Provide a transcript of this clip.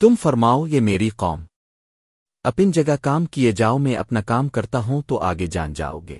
تم فرماؤ یہ میری قوم۔ اپن جگہ کام کیے جاؤ، میں اپنا کام کرتا ہوں تو آگے جان جاؤ گے۔